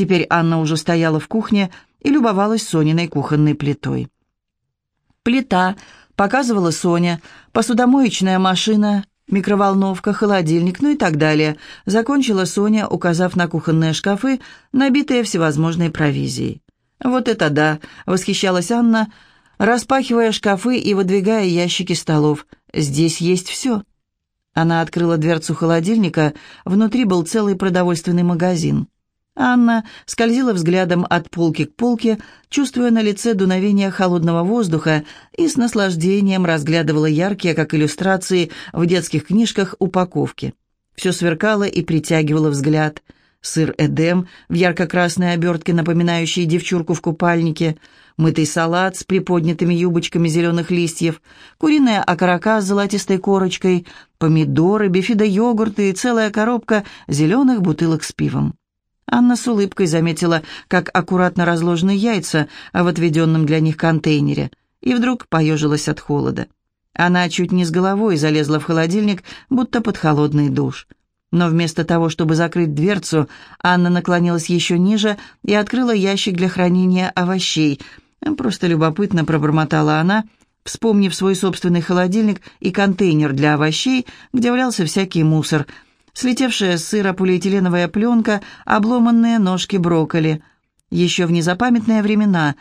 Теперь Анна уже стояла в кухне и любовалась Сониной кухонной плитой. Плита, показывала Соня, посудомоечная машина, микроволновка, холодильник, ну и так далее. Закончила Соня, указав на кухонные шкафы, набитые всевозможной провизией. «Вот это да!» — восхищалась Анна, распахивая шкафы и выдвигая ящики столов. «Здесь есть все». Она открыла дверцу холодильника, внутри был целый продовольственный магазин. Анна скользила взглядом от полки к полке, чувствуя на лице дуновение холодного воздуха и с наслаждением разглядывала яркие, как иллюстрации в детских книжках, упаковки. Все сверкало и притягивало взгляд. Сыр «Эдем» в ярко-красной обертке, напоминающей девчурку в купальнике, мытый салат с приподнятыми юбочками зеленых листьев, куриная окорока с золотистой корочкой, помидоры, бифидо-йогурты и целая коробка зеленых бутылок с пивом. Анна с улыбкой заметила, как аккуратно разложены яйца в отведенном для них контейнере, и вдруг поежилась от холода. Она чуть не с головой залезла в холодильник, будто под холодный душ. Но вместо того, чтобы закрыть дверцу, Анна наклонилась еще ниже и открыла ящик для хранения овощей. Просто любопытно пробормотала она, вспомнив свой собственный холодильник и контейнер для овощей, где валялся всякий мусор – слетевшая с сыра полиэтиленовая пленка, обломанные ножки брокколи. Еще в незапамятные времена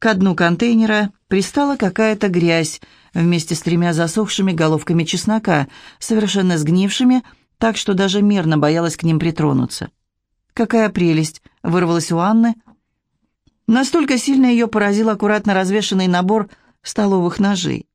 к дну контейнера пристала какая-то грязь вместе с тремя засохшими головками чеснока, совершенно сгнившими, так что даже мерно боялась к ним притронуться. «Какая прелесть!» — вырвалась у Анны. Настолько сильно ее поразил аккуратно развешанный набор столовых ножей.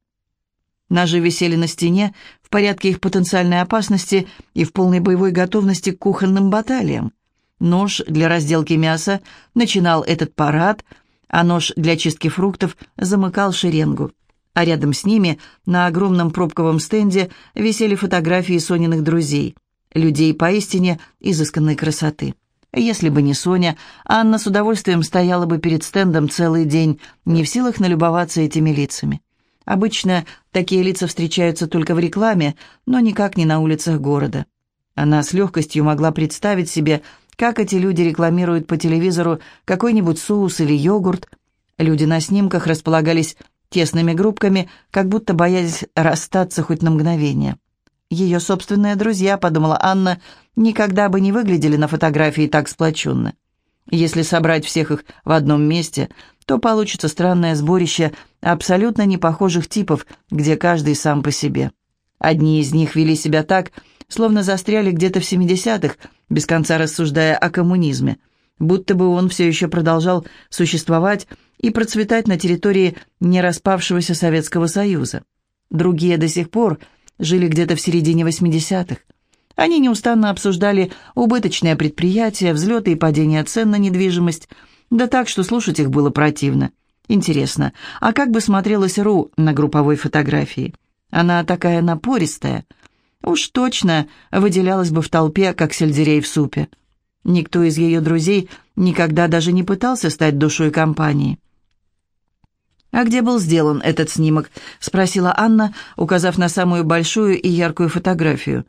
Ножи висели на стене в порядке их потенциальной опасности и в полной боевой готовности к кухонным баталиям. Нож для разделки мяса начинал этот парад, а нож для чистки фруктов замыкал шеренгу. А рядом с ними на огромном пробковом стенде висели фотографии Сониных друзей, людей поистине изысканной красоты. Если бы не Соня, Анна с удовольствием стояла бы перед стендом целый день, не в силах налюбоваться этими лицами. Обычно такие лица встречаются только в рекламе, но никак не на улицах города. Она с легкостью могла представить себе, как эти люди рекламируют по телевизору какой-нибудь соус или йогурт. Люди на снимках располагались тесными группками, как будто боялись расстаться хоть на мгновение. Ее собственные друзья, подумала Анна, никогда бы не выглядели на фотографии так сплоченно. Если собрать всех их в одном месте, то получится странное сборище абсолютно непохожих типов, где каждый сам по себе. Одни из них вели себя так, словно застряли где-то в 70-х, без конца рассуждая о коммунизме, будто бы он все еще продолжал существовать и процветать на территории не распавшегося Советского Союза. Другие до сих пор жили где-то в середине 80-х. Они неустанно обсуждали убыточные предприятия, взлеты и падения цен на недвижимость, да так, что слушать их было противно. Интересно, а как бы смотрелась Ру на групповой фотографии? Она такая напористая. Уж точно выделялась бы в толпе, как сельдерей в супе. Никто из ее друзей никогда даже не пытался стать душой компании. «А где был сделан этот снимок?» — спросила Анна, указав на самую большую и яркую фотографию.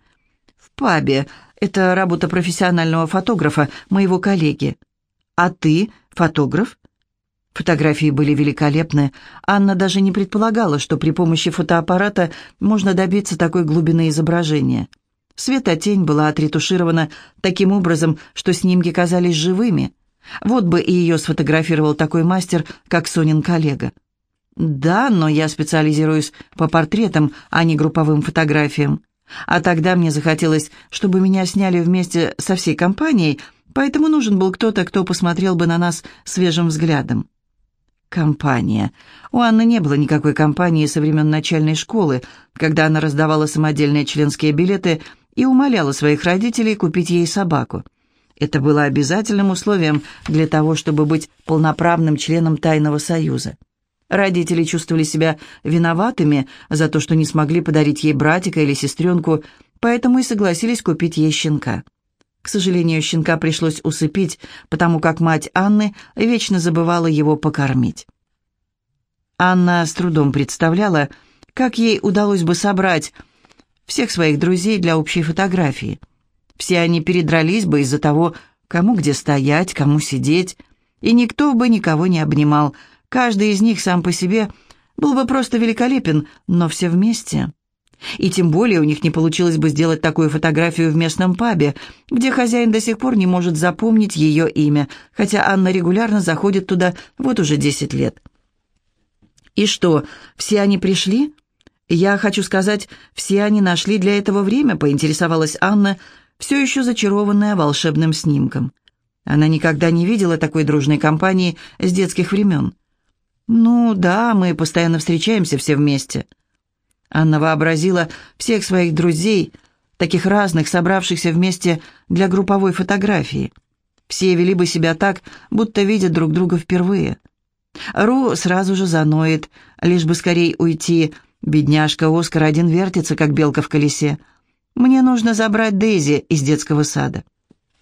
«В пабе. Это работа профессионального фотографа, моего коллеги». «А ты фотограф?» Фотографии были великолепны. Анна даже не предполагала, что при помощи фотоаппарата можно добиться такой глубины изображения. Светотень была отретуширована таким образом, что снимки казались живыми. Вот бы и ее сфотографировал такой мастер, как Сонин коллега. «Да, но я специализируюсь по портретам, а не групповым фотографиям. А тогда мне захотелось, чтобы меня сняли вместе со всей компанией, поэтому нужен был кто-то, кто посмотрел бы на нас свежим взглядом. Компания. У Анны не было никакой компании со времен начальной школы, когда она раздавала самодельные членские билеты и умоляла своих родителей купить ей собаку. Это было обязательным условием для того, чтобы быть полноправным членом Тайного Союза. Родители чувствовали себя виноватыми за то, что не смогли подарить ей братика или сестренку, поэтому и согласились купить ей щенка. К сожалению, щенка пришлось усыпить, потому как мать Анны вечно забывала его покормить. Анна с трудом представляла, как ей удалось бы собрать всех своих друзей для общей фотографии. Все они передрались бы из-за того, кому где стоять, кому сидеть, и никто бы никого не обнимал. Каждый из них сам по себе был бы просто великолепен, но все вместе. И тем более у них не получилось бы сделать такую фотографию в местном пабе, где хозяин до сих пор не может запомнить ее имя, хотя Анна регулярно заходит туда вот уже десять лет. «И что, все они пришли?» «Я хочу сказать, все они нашли для этого время», — поинтересовалась Анна, все еще зачарованная волшебным снимком. Она никогда не видела такой дружной компании с детских времен. «Ну да, мы постоянно встречаемся все вместе». Анна вообразила всех своих друзей, таких разных, собравшихся вместе для групповой фотографии. Все вели бы себя так, будто видят друг друга впервые. Ру сразу же заноет, лишь бы скорее уйти. Бедняжка Оскар один вертится, как белка в колесе. Мне нужно забрать Дейзи из детского сада.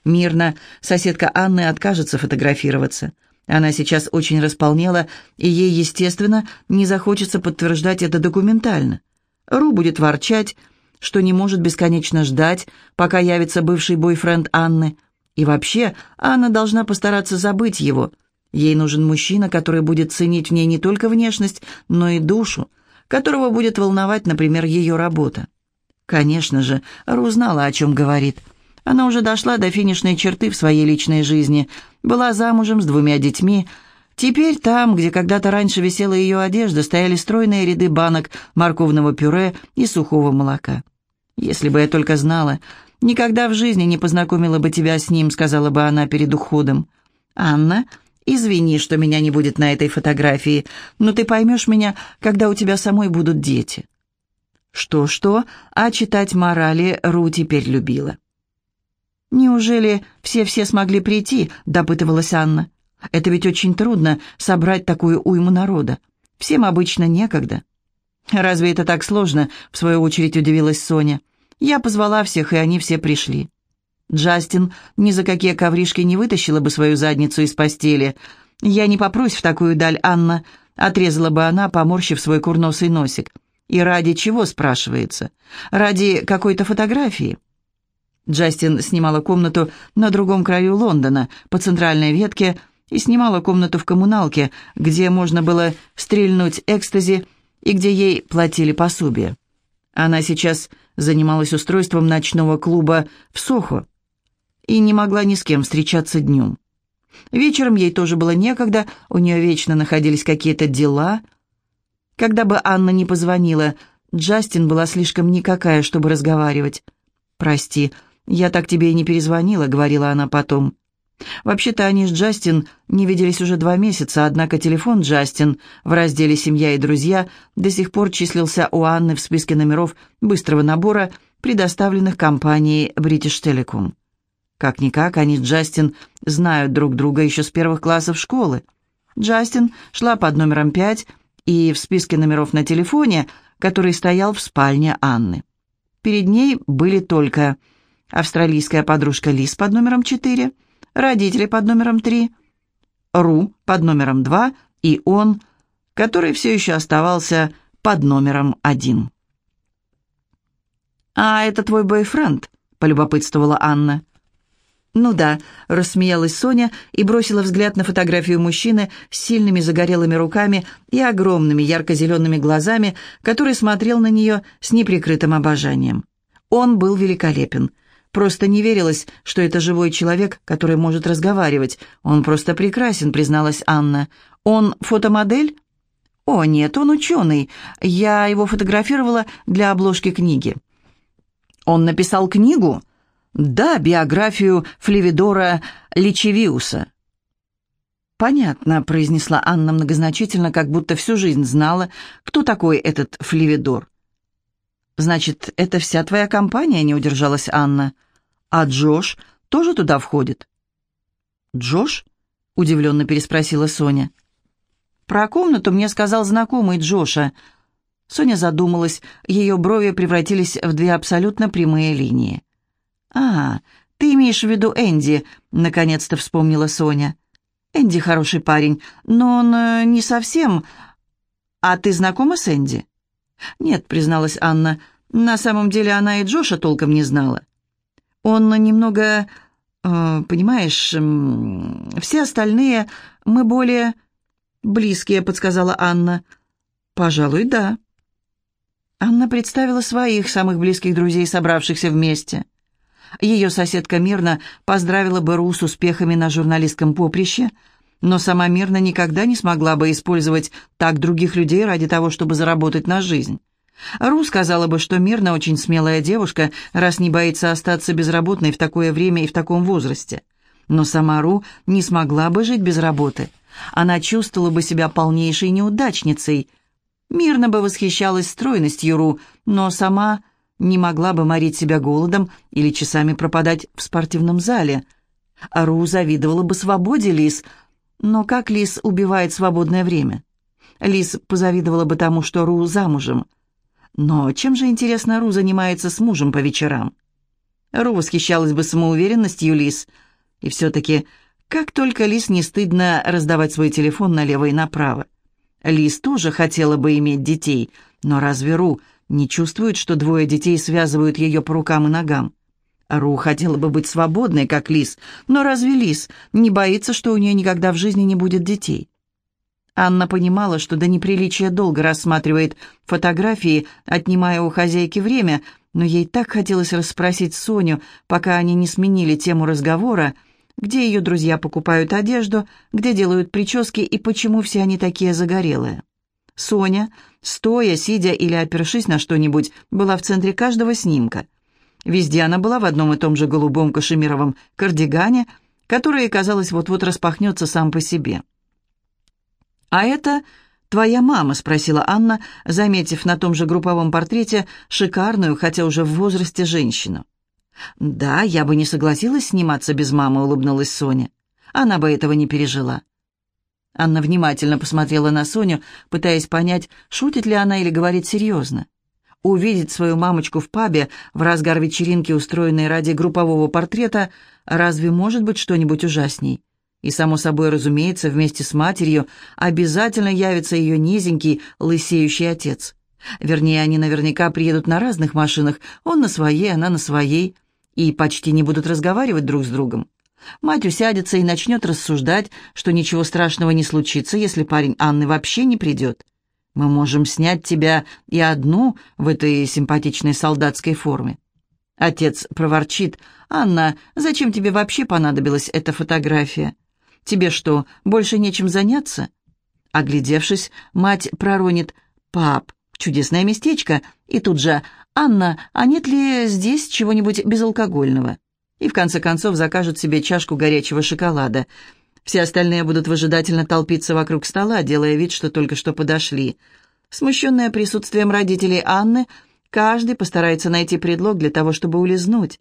Мирно соседка Анны откажется фотографироваться. Она сейчас очень располнела, и ей, естественно, не захочется подтверждать это документально. Ру будет ворчать, что не может бесконечно ждать, пока явится бывший бойфренд Анны. И вообще, Анна должна постараться забыть его. Ей нужен мужчина, который будет ценить в ней не только внешность, но и душу, которого будет волновать, например, ее работа. Конечно же, Ру знала, о чем говорит. Она уже дошла до финишной черты в своей личной жизни, была замужем с двумя детьми, Теперь там, где когда-то раньше висела ее одежда, стояли стройные ряды банок морковного пюре и сухого молока. «Если бы я только знала, никогда в жизни не познакомила бы тебя с ним», сказала бы она перед уходом. «Анна, извини, что меня не будет на этой фотографии, но ты поймешь меня, когда у тебя самой будут дети». Что-что, а читать морали Ру теперь любила. «Неужели все-все смогли прийти?» – допытывалась Анна. Это ведь очень трудно собрать такую уйму народа. Всем обычно некогда. Разве это так сложно? В свою очередь удивилась Соня. Я позвала всех, и они все пришли. Джастин ни за какие ковришки не вытащила бы свою задницу из постели. Я не попрусь в такую даль, Анна, отрезала бы она, поморщив свой курносый носик. И ради чего, спрашивается? Ради какой-то фотографии? Джастин снимала комнату на другом краю Лондона, по центральной ветке, и снимала комнату в коммуналке, где можно было стрельнуть экстази и где ей платили пособие. Она сейчас занималась устройством ночного клуба в Сохо и не могла ни с кем встречаться днем. Вечером ей тоже было некогда, у нее вечно находились какие-то дела. Когда бы Анна не позвонила, Джастин была слишком никакая, чтобы разговаривать. «Прости, я так тебе и не перезвонила», — говорила она потом. Вообще-то они с Джастин не виделись уже два месяца, однако телефон Джастин в разделе «Семья и друзья» до сих пор числился у Анны в списке номеров быстрого набора, предоставленных компанией British Telecom. Как-никак, они с Джастин знают друг друга еще с первых классов школы. Джастин шла под номером пять и в списке номеров на телефоне, который стоял в спальне Анны. Перед ней были только австралийская подружка Лиз под номером четыре родители под номером три, Ру под номером два и он, который все еще оставался под номером один. «А это твой бойфренд?» — полюбопытствовала Анна. «Ну да», — рассмеялась Соня и бросила взгляд на фотографию мужчины с сильными загорелыми руками и огромными ярко-зелеными глазами, который смотрел на нее с неприкрытым обожанием. Он был великолепен. Просто не верилось, что это живой человек, который может разговаривать. Он просто прекрасен, призналась Анна. Он фотомодель? О, нет, он ученый. Я его фотографировала для обложки книги. Он написал книгу? Да, биографию Флевидора Личевиуса. «Понятно», — произнесла Анна многозначительно, как будто всю жизнь знала, кто такой этот Флевидор. «Значит, это вся твоя компания?» — не удержалась Анна. «А Джош тоже туда входит?» «Джош?» — удивленно переспросила Соня. «Про комнату мне сказал знакомый Джоша». Соня задумалась, ее брови превратились в две абсолютно прямые линии. «А, ты имеешь в виду Энди», — наконец-то вспомнила Соня. «Энди хороший парень, но он э, не совсем...» «А ты знакома с Энди?» «Нет», — призналась Анна, — «на самом деле она и Джоша толком не знала». «Он немного Э, «Понимаешь, все остальные мы более близкие», — подсказала Анна. «Пожалуй, да». Анна представила своих самых близких друзей, собравшихся вместе. Ее соседка Мирна поздравила бы Ру с успехами на журналистском поприще, но сама Мирна никогда не смогла бы использовать так других людей ради того, чтобы заработать на жизнь. Ру сказала бы, что Мирна очень смелая девушка, раз не боится остаться безработной в такое время и в таком возрасте. Но сама Ру не смогла бы жить без работы. Она чувствовала бы себя полнейшей неудачницей – Мирно бы восхищалась стройностью Ру, но сама не могла бы морить себя голодом или часами пропадать в спортивном зале. Ру завидовала бы свободе Лис, но как Лис убивает свободное время? Лис позавидовала бы тому, что Ру замужем. Но чем же, интересно, Ру занимается с мужем по вечерам? Ру восхищалась бы самоуверенностью Лис. И все-таки, как только Лис не стыдно раздавать свой телефон налево и направо. Лиз тоже хотела бы иметь детей, но разве Ру не чувствует, что двое детей связывают ее по рукам и ногам? Ру хотела бы быть свободной, как Лиз, но разве Лиз не боится, что у нее никогда в жизни не будет детей? Анна понимала, что до неприличия долго рассматривает фотографии, отнимая у хозяйки время, но ей так хотелось расспросить Соню, пока они не сменили тему разговора, где ее друзья покупают одежду, где делают прически и почему все они такие загорелые. Соня, стоя, сидя или опершись на что-нибудь, была в центре каждого снимка. Везде она была в одном и том же голубом кашемировом кардигане, который, казалось, вот-вот распахнется сам по себе. «А это твоя мама?» — спросила Анна, заметив на том же групповом портрете шикарную, хотя уже в возрасте, женщину. «Да, я бы не согласилась сниматься без мамы», — улыбнулась Соня. «Она бы этого не пережила». Анна внимательно посмотрела на Соню, пытаясь понять, шутит ли она или говорит серьезно. Увидеть свою мамочку в пабе в разгар вечеринки, устроенной ради группового портрета, разве может быть что-нибудь ужасней? И, само собой разумеется, вместе с матерью обязательно явится ее низенький, лысеющий отец. Вернее, они наверняка приедут на разных машинах, он на своей, она на своей и почти не будут разговаривать друг с другом. Мать усядется и начнет рассуждать, что ничего страшного не случится, если парень Анны вообще не придет. Мы можем снять тебя и одну в этой симпатичной солдатской форме. Отец проворчит. «Анна, зачем тебе вообще понадобилась эта фотография? Тебе что, больше нечем заняться?» Оглядевшись, мать проронит. «Пап, чудесное местечко!» И тут же «Анна, а нет ли здесь чего-нибудь безалкогольного?» И в конце концов закажут себе чашку горячего шоколада. Все остальные будут выжидательно толпиться вокруг стола, делая вид, что только что подошли. Смущенная присутствием родителей Анны, каждый постарается найти предлог для того, чтобы улизнуть.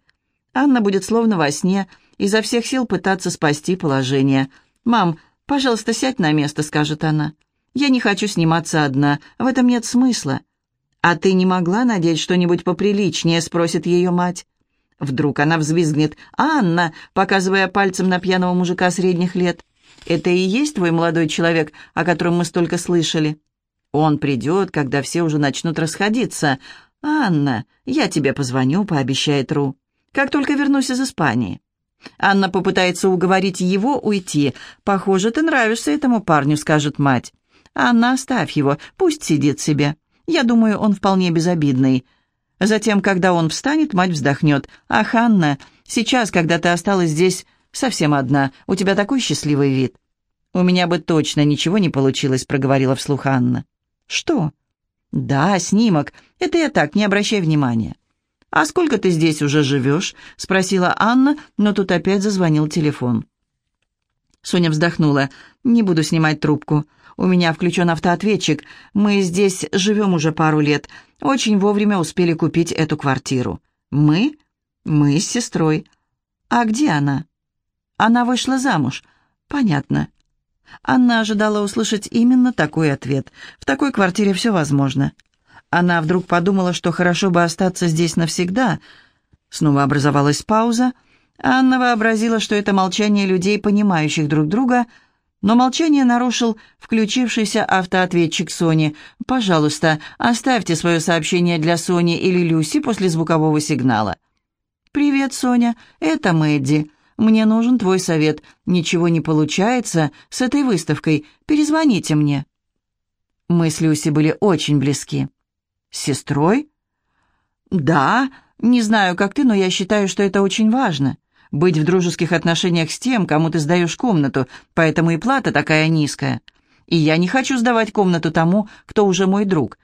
Анна будет словно во сне, изо всех сил пытаться спасти положение. «Мам, пожалуйста, сядь на место», — скажет она. «Я не хочу сниматься одна, в этом нет смысла». «А ты не могла надеть что-нибудь поприличнее?» — спросит ее мать. Вдруг она взвизгнет. «Анна!» — показывая пальцем на пьяного мужика средних лет. «Это и есть твой молодой человек, о котором мы столько слышали?» «Он придет, когда все уже начнут расходиться. Анна, я тебе позвоню», — пообещает Ру. «Как только вернусь из Испании». Анна попытается уговорить его уйти. «Похоже, ты нравишься этому парню», — скажет мать. «Анна, оставь его, пусть сидит себе». Я думаю, он вполне безобидный. Затем, когда он встанет, мать вздохнет. «Ах, Анна, сейчас, когда ты осталась здесь совсем одна, у тебя такой счастливый вид». «У меня бы точно ничего не получилось», — проговорила вслух Анна. «Что?» «Да, снимок. Это я так, не обращай внимания». «А сколько ты здесь уже живешь?» — спросила Анна, но тут опять зазвонил телефон. Соня вздохнула. «Не буду снимать трубку. У меня включен автоответчик. Мы здесь живем уже пару лет. Очень вовремя успели купить эту квартиру. Мы? Мы с сестрой. А где она? Она вышла замуж. Понятно. Анна ожидала услышать именно такой ответ. В такой квартире все возможно. Она вдруг подумала, что хорошо бы остаться здесь навсегда. Снова образовалась пауза. Анна вообразила, что это молчание людей, понимающих друг друга — но молчание нарушил включившийся автоответчик Сони. «Пожалуйста, оставьте свое сообщение для Сони или Люси после звукового сигнала». «Привет, Соня, это Мэдди. Мне нужен твой совет. Ничего не получается с этой выставкой. Перезвоните мне». Мысли Люси были очень близки. «С сестрой?» «Да, не знаю, как ты, но я считаю, что это очень важно. Быть в дружеских отношениях с тем, кому ты сдаешь комнату, поэтому и плата такая низкая. И я не хочу сдавать комнату тому, кто уже мой друг,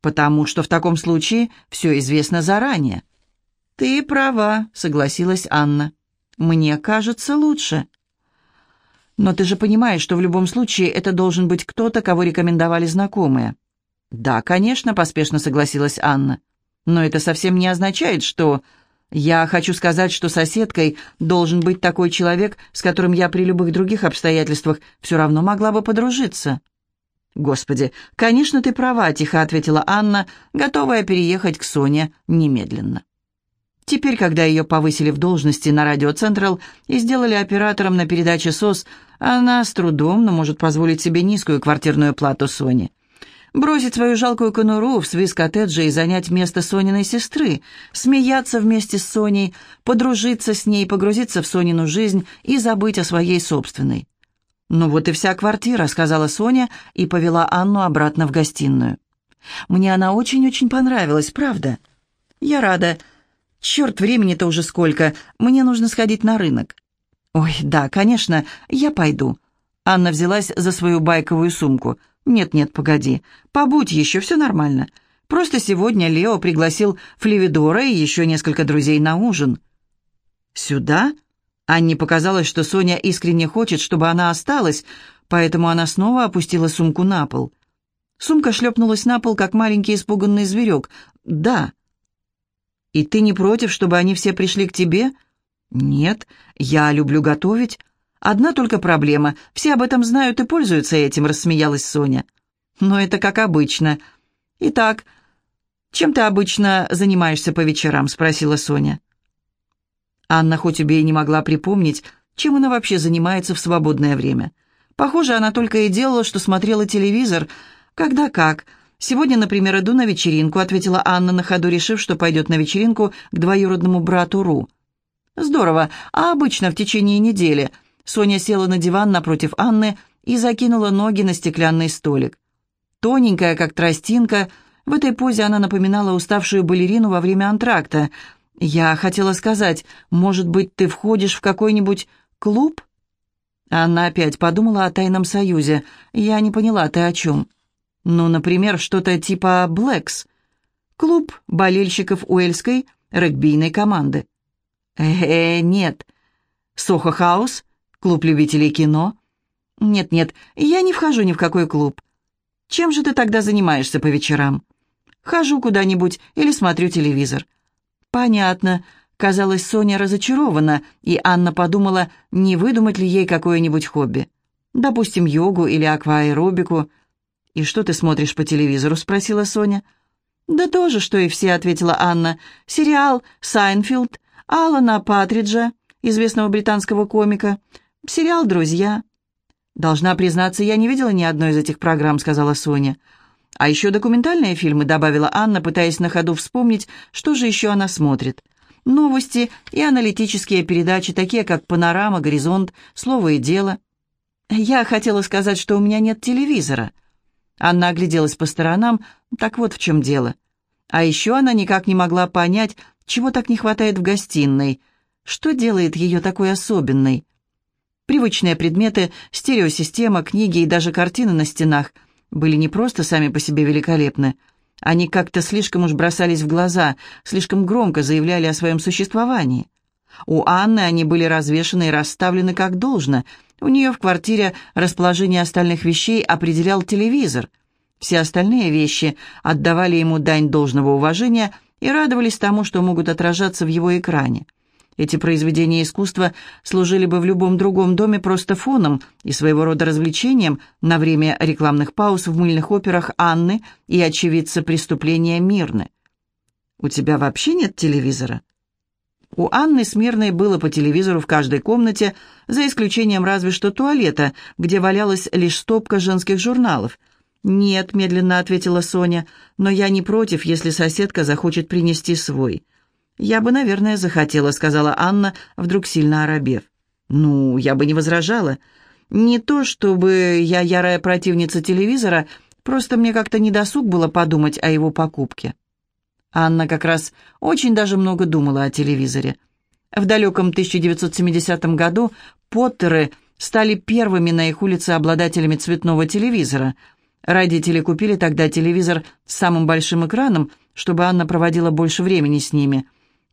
потому что в таком случае все известно заранее». «Ты права», — согласилась Анна. «Мне кажется лучше». Но ты же понимаешь, что в любом случае это должен быть кто-то, кого рекомендовали знакомые». «Да, конечно», — поспешно согласилась Анна. «Но это совсем не означает, что...» «Я хочу сказать, что соседкой должен быть такой человек, с которым я при любых других обстоятельствах все равно могла бы подружиться». «Господи, конечно, ты права», — тихо ответила Анна, готовая переехать к Соне немедленно. Теперь, когда ее повысили в должности на радио Централ и сделали оператором на передаче СОС, она с трудом, но может позволить себе низкую квартирную плату Сони. Бросить свою жалкую конуру в свиз-коттедже и занять место Сониной сестры, смеяться вместе с Соней, подружиться с ней, погрузиться в Сонину жизнь и забыть о своей собственной. «Ну вот и вся квартира», — сказала Соня и повела Анну обратно в гостиную. «Мне она очень-очень понравилась, правда?» «Я рада. Черт, времени-то уже сколько. Мне нужно сходить на рынок». «Ой, да, конечно, я пойду». Анна взялась за свою байковую сумку. «Нет-нет, погоди. Побудь еще, все нормально. Просто сегодня Лео пригласил Флевидора и еще несколько друзей на ужин». «Сюда?» Анне показалось, что Соня искренне хочет, чтобы она осталась, поэтому она снова опустила сумку на пол. Сумка шлепнулась на пол, как маленький испуганный зверек. «Да». «И ты не против, чтобы они все пришли к тебе?» «Нет, я люблю готовить. Одна только проблема. Все об этом знают и пользуются этим», — рассмеялась Соня. «Но это как обычно. Итак, чем ты обычно занимаешься по вечерам?» — спросила Соня. Анна хоть убей не могла припомнить, чем она вообще занимается в свободное время. Похоже, она только и делала, что смотрела телевизор. Когда как. «Сегодня, например, иду на вечеринку», — ответила Анна на ходу, решив, что пойдет на вечеринку к двоюродному брату Ру. «Здорово. А обычно в течение недели?» Соня села на диван напротив Анны и закинула ноги на стеклянный столик. Тоненькая, как тростинка, в этой позе она напоминала уставшую балерину во время антракта. «Я хотела сказать, может быть, ты входишь в какой-нибудь клуб?» Анна опять подумала о тайном союзе. «Я не поняла, ты о чем?» Ну, например, что-то типа «Блэкс». Клуб болельщиков Уэльской регбийной команды. Э, -э нет. Сохо Хаус? Клуб любителей кино? Нет-нет, я не вхожу ни в какой клуб. Чем же ты тогда занимаешься по вечерам? Хожу куда-нибудь или смотрю телевизор. Понятно. Казалось, Соня разочарована, и Анна подумала, не выдумать ли ей какое-нибудь хобби. Допустим, йогу или акваэробику – «И что ты смотришь по телевизору?» — спросила Соня. «Да тоже, что и все», — ответила Анна. «Сериал «Сайнфелд», Алана Патриджа, известного британского комика, сериал «Друзья». «Должна признаться, я не видела ни одной из этих программ», — сказала Соня. «А еще документальные фильмы», — добавила Анна, пытаясь на ходу вспомнить, что же еще она смотрит. «Новости и аналитические передачи, такие как «Панорама», «Горизонт», «Слово и дело». «Я хотела сказать, что у меня нет телевизора». Анна огляделась по сторонам, так вот в чем дело. А еще она никак не могла понять, чего так не хватает в гостиной. Что делает ее такой особенной? Привычные предметы, стереосистема, книги и даже картины на стенах были не просто сами по себе великолепны. Они как-то слишком уж бросались в глаза, слишком громко заявляли о своем существовании. У Анны они были развешаны и расставлены как должно – у нее в квартире расположение остальных вещей определял телевизор. Все остальные вещи отдавали ему дань должного уважения и радовались тому, что могут отражаться в его экране. Эти произведения искусства служили бы в любом другом доме просто фоном и своего рода развлечением на время рекламных пауз в мыльных операх Анны и очевидца преступления Мирны. «У тебя вообще нет телевизора?» У Анны Смирной было по телевизору в каждой комнате, за исключением разве что туалета, где валялась лишь стопка женских журналов. «Нет», — медленно ответила Соня, — «но я не против, если соседка захочет принести свой». «Я бы, наверное, захотела», — сказала Анна, вдруг сильно оробев. «Ну, я бы не возражала. Не то, чтобы я ярая противница телевизора, просто мне как-то недосуг было подумать о его покупке». Анна как раз очень даже много думала о телевизоре. В далеком 1970 году Поттеры стали первыми на их улице обладателями цветного телевизора. Родители купили тогда телевизор с самым большим экраном, чтобы Анна проводила больше времени с ними.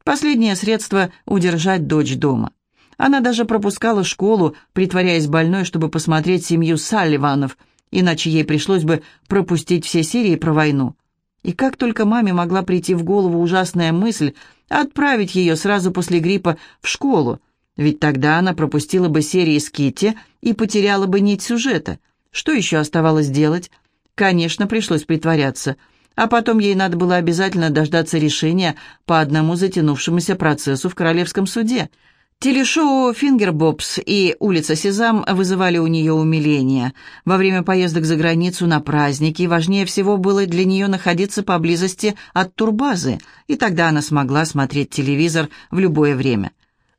Последнее средство – удержать дочь дома. Она даже пропускала школу, притворяясь больной, чтобы посмотреть семью Салливанов, иначе ей пришлось бы пропустить все серии про войну. И как только маме могла прийти в голову ужасная мысль отправить ее сразу после гриппа в школу, ведь тогда она пропустила бы серии с Китти и потеряла бы нить сюжета. Что еще оставалось делать? Конечно, пришлось притворяться. А потом ей надо было обязательно дождаться решения по одному затянувшемуся процессу в Королевском суде – Телешоу «Фингербобс» и «Улица Сезам» вызывали у нее умиление. Во время поездок за границу на праздники важнее всего было для нее находиться поблизости от турбазы, и тогда она смогла смотреть телевизор в любое время.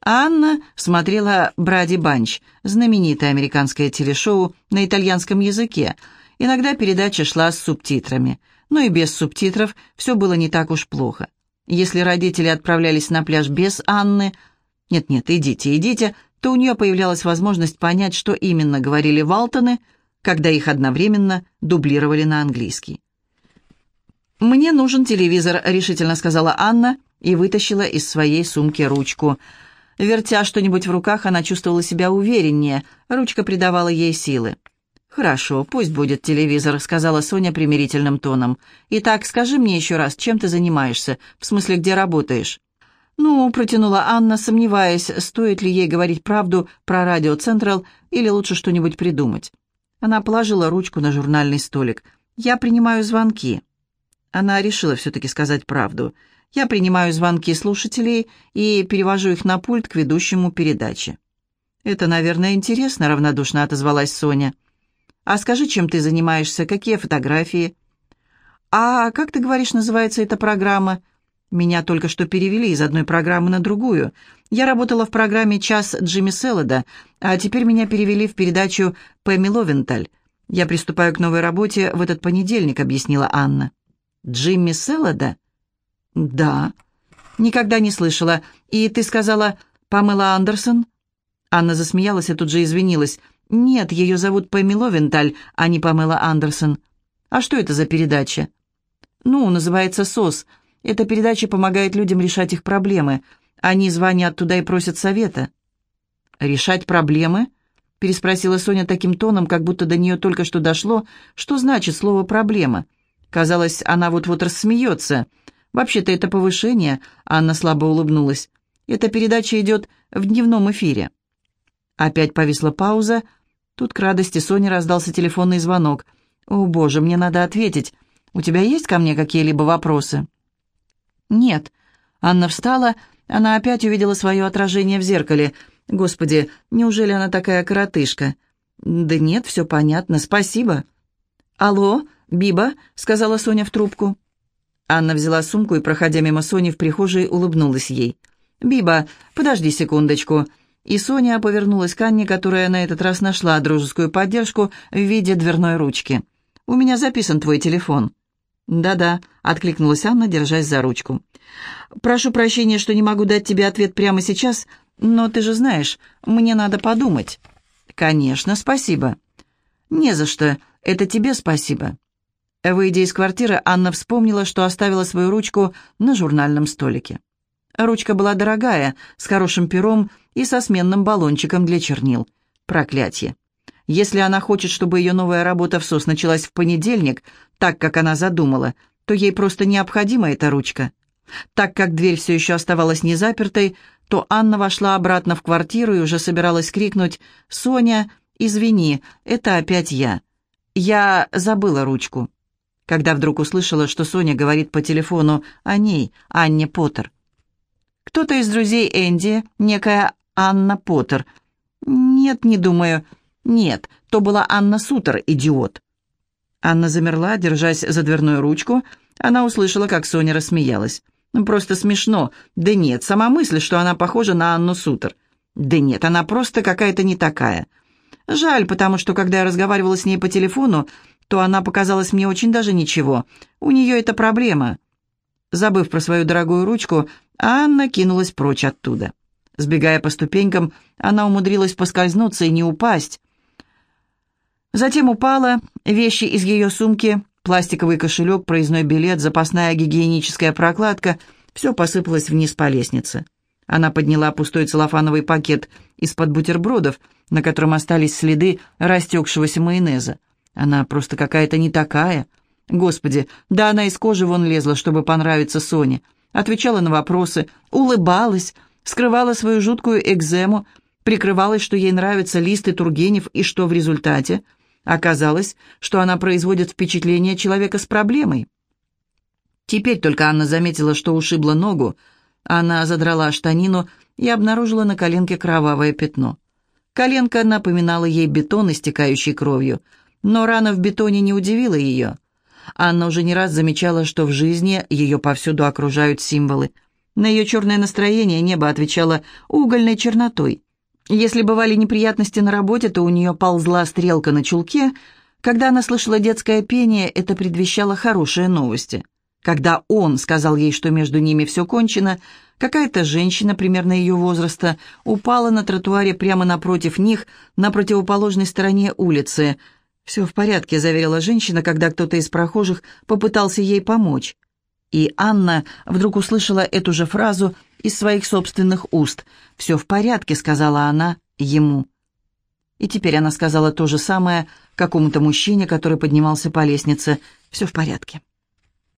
Анна смотрела «Бради Банч», знаменитое американское телешоу на итальянском языке. Иногда передача шла с субтитрами, но и без субтитров все было не так уж плохо. Если родители отправлялись на пляж без Анны – «Нет-нет, идите, идите», то у нее появлялась возможность понять, что именно говорили Валтоны, когда их одновременно дублировали на английский. «Мне нужен телевизор», — решительно сказала Анна и вытащила из своей сумки ручку. Вертя что-нибудь в руках, она чувствовала себя увереннее, ручка придавала ей силы. «Хорошо, пусть будет телевизор», — сказала Соня примирительным тоном. «Итак, скажи мне еще раз, чем ты занимаешься? В смысле, где работаешь?» «Ну», — протянула Анна, сомневаясь, стоит ли ей говорить правду про радио Централ или лучше что-нибудь придумать. Она положила ручку на журнальный столик. «Я принимаю звонки». Она решила все-таки сказать правду. «Я принимаю звонки слушателей и перевожу их на пульт к ведущему передачи». «Это, наверное, интересно», — равнодушно отозвалась Соня. «А скажи, чем ты занимаешься, какие фотографии?» «А как ты говоришь, называется эта программа?» Меня только что перевели из одной программы на другую. Я работала в программе «Час Джимми Селлода», а теперь меня перевели в передачу «Пэмми Ловенталь». Я приступаю к новой работе в этот понедельник», — объяснила Анна. «Джимми Селлода?» «Да». «Никогда не слышала. И ты сказала Памела Андерсон?» Анна засмеялась и тут же извинилась. «Нет, ее зовут Пэмми Ловенталь, а не Памела Андерсон». «А что это за передача?» «Ну, называется «СОС». Эта передача помогает людям решать их проблемы. Они звонят туда и просят совета». «Решать проблемы?» — переспросила Соня таким тоном, как будто до нее только что дошло, что значит слово «проблема». Казалось, она вот-вот рассмеется. «Вообще-то это повышение», — Анна слабо улыбнулась. «Эта передача идет в дневном эфире». Опять повисла пауза. Тут к радости Соне раздался телефонный звонок. «О, боже, мне надо ответить. У тебя есть ко мне какие-либо вопросы?» «Нет». Анна встала, она опять увидела свое отражение в зеркале. «Господи, неужели она такая коротышка?» «Да нет, все понятно, спасибо». «Алло, Биба», — сказала Соня в трубку. Анна взяла сумку и, проходя мимо Сони в прихожей, улыбнулась ей. «Биба, подожди секундочку». И Соня повернулась к Анне, которая на этот раз нашла дружескую поддержку в виде дверной ручки. «У меня записан твой телефон». «Да-да», — откликнулась Анна, держась за ручку. «Прошу прощения, что не могу дать тебе ответ прямо сейчас, но ты же знаешь, мне надо подумать». «Конечно, спасибо». «Не за что, это тебе спасибо». Выйдя из квартиры, Анна вспомнила, что оставила свою ручку на журнальном столике. Ручка была дорогая, с хорошим пером и со сменным баллончиком для чернил. Проклятье. Если она хочет, чтобы ее новая работа в СОС началась в понедельник, так, как она задумала, то ей просто необходима эта ручка. Так как дверь все еще оставалась незапертой, то Анна вошла обратно в квартиру и уже собиралась крикнуть «Соня, извини, это опять я. Я забыла ручку». Когда вдруг услышала, что Соня говорит по телефону о ней, Анне Поттер. «Кто-то из друзей Энди, некая Анна Поттер». «Нет, не думаю. Нет, то была Анна Сутер, идиот. Анна замерла, держась за дверную ручку. Она услышала, как Соня рассмеялась. «Ну, «Просто смешно. Да нет, сама мысль, что она похожа на Анну Сутер. «Да нет, она просто какая-то не такая. Жаль, потому что, когда я разговаривала с ней по телефону, то она показалась мне очень даже ничего. У нее это проблема». Забыв про свою дорогую ручку, Анна кинулась прочь оттуда. Сбегая по ступенькам, она умудрилась поскользнуться и не упасть. Затем упала, вещи из ее сумки, пластиковый кошелек, проездной билет, запасная гигиеническая прокладка — все посыпалось вниз по лестнице. Она подняла пустой целлофановый пакет из-под бутербродов, на котором остались следы растекшегося майонеза. Она просто какая-то не такая. Господи, да она из кожи вон лезла, чтобы понравиться Соне. Отвечала на вопросы, улыбалась, скрывала свою жуткую экзему, прикрывалась, что ей нравятся листы Тургенев, и что в результате оказалось, что она производит впечатление человека с проблемой. Теперь только Анна заметила, что ушибла ногу. Она задрала штанину и обнаружила на коленке кровавое пятно. Коленка напоминала ей бетон, истекающий кровью, но рана в бетоне не удивила ее. Анна уже не раз замечала, что в жизни ее повсюду окружают символы. На ее черное настроение небо отвечало угольной чернотой. Если бывали неприятности на работе, то у нее ползла стрелка на чулке. Когда она слышала детское пение, это предвещало хорошие новости. Когда он сказал ей, что между ними все кончено, какая-то женщина, примерно ее возраста, упала на тротуаре прямо напротив них, на противоположной стороне улицы. «Все в порядке», — заверила женщина, когда кто-то из прохожих попытался ей помочь. И Анна вдруг услышала эту же фразу из своих собственных уст. «Все в порядке», — сказала она ему. И теперь она сказала то же самое какому-то мужчине, который поднимался по лестнице. «Все в порядке».